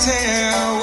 tell